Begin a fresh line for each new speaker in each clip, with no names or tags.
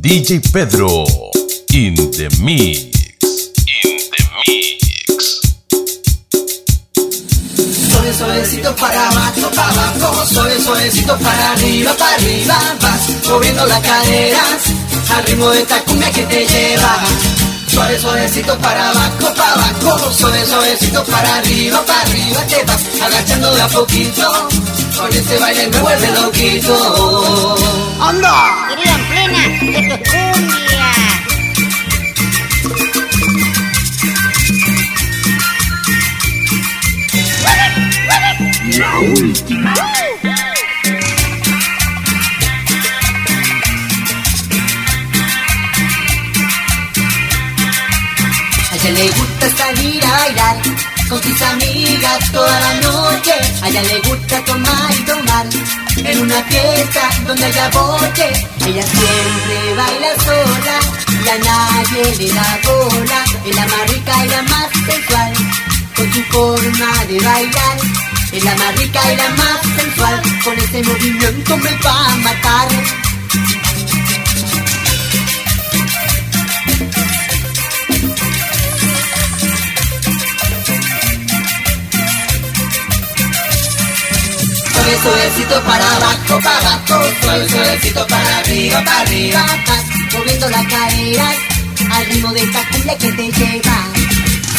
DJ Pedro in the mix. In the mix.
Suave, suavecito para abajo, para abajo, suave, suavecito para arriba, para arriba, vas moviendo las caderas al ritmo de esta cumbia que te lleva. Suave, suavecito para abajo, para abajo, suave, suavecito para arriba, para arriba, te vas agachando de a poquito. Con ese baile me vuelve loquito.
¡Anda! Plena, esto es cumbia.
La última.
A ella le gusta salir a bailar con sus amigas toda la noche. A ella le gusta donde haya boche. Ella siempre baila sola y a nadie le da bola. Es la más rica y la más sensual con su forma de bailar. Es la más rica y la más sensual con ese movimiento me va a matar. Suave, suavecito para abajo, para abajo, suave, suavecito para arriba, para arriba, vas moviendo las caderas al ritmo de esta cumbia que te lleva.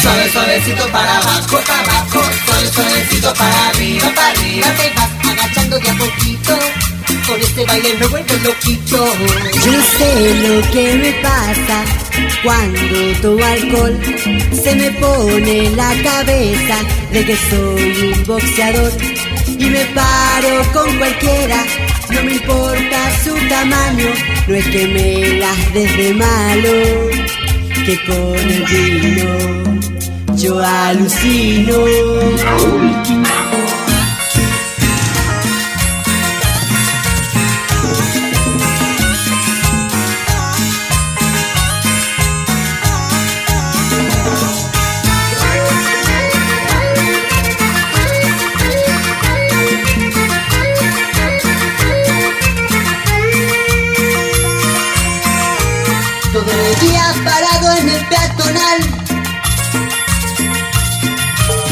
Suave, suavecito para abajo, para abajo, suave, suavecito para arriba, para arriba, te vas agachando de a poquito. Con este baile me vuelvo loquito.
Yo sé lo que me pasa cuando tomo alcohol. Se me pone la cabeza de que soy un boxeador. Y me paro con cualquiera, no me importa su tamaño. No es que me las des de malo, que con el vino yo alucino.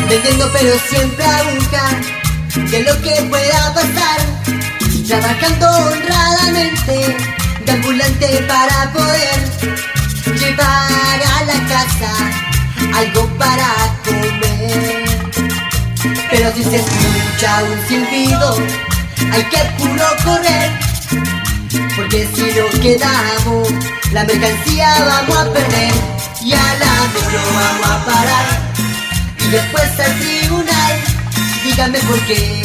Vendiendo pero siempre a buscar De lo que pueda pasar. Trabajando honradamente De ambulante para poder Llevar a la casa Algo para comer. Pero si se escucha un silbido Hay que puro correr porque si nos quedamos, la mercancía vamos a perder y a la metro vamos a parar. Y después al tribunal, díganme por qué.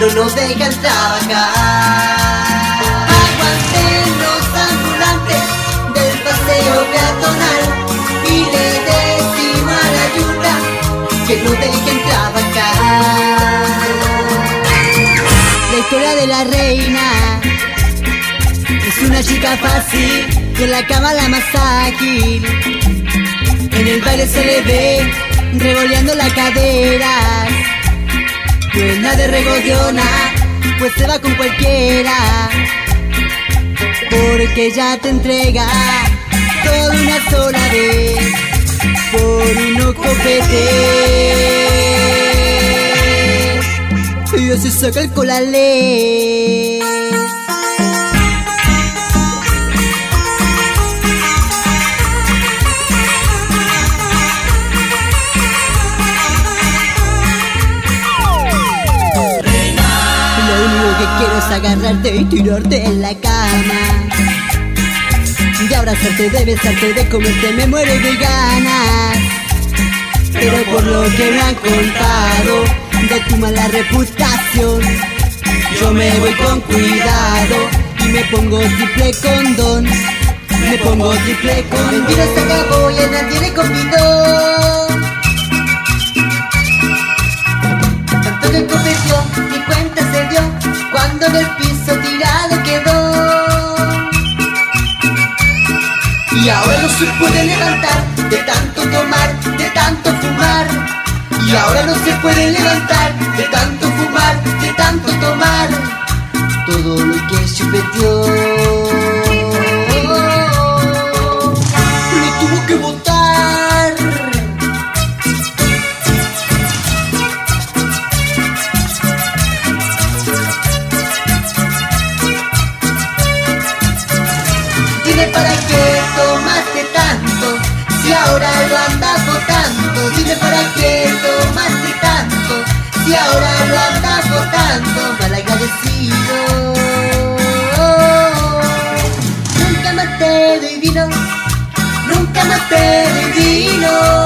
No nos dejan trabajar. Aguanten los ambulantes del paseo peatonal y le decimos a la ayuda que no dejen trabajar.
La historia de la reina una chica fácil y la cama la más ágil. En el baile se le ve revoleando la cadera. Buena de regollona, pues se va con cualquiera. Porque ya te entrega todo una sola vez por uno copete. Y así saca el colale. Lo agarrarte y tirarte en la cama. De abrazarte, de besarte, de comerte, me muero de ganas. Pero por lo que me han contado de tu mala reputación, yo me voy con cuidado y me pongo triple condón. Me pongo triple condón.
mentira se acabó y nadie le convidó. No se puede levantar de tanto tomar, de tanto fumar. Y ahora no se puede levantar de tanto fumar, de tanto tomar. Todo lo que chupeteó. Lo ahora lo andas votando, dime para qué tomaste tanto, si ahora lo andas votando, malagradecido. Nunca más te divino, nunca más te divino.